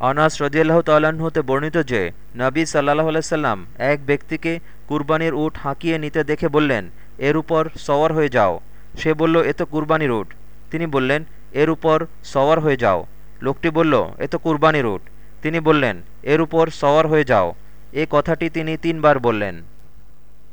আনাস রদিয়াল্লাহ হতে বর্ণিত যে, নবী সাল্লাহ আলাইসাল্লাম এক ব্যক্তিকে কুরবানির উট হাঁকিয়ে নিতে দেখে বললেন, এর উপর সওয়ার হয়ে যাও। সে বলল, এ তো কুরবানির উট। তিনি বললেন, এর উপর সওয়ার হয়ে যাও। লোকটি বলল, এ তো কুরবানির উট। তিনি বললেন, এর উপর সওয়ার হয়ে যাও। এ কথাটি তিনি তিনবার বললেন।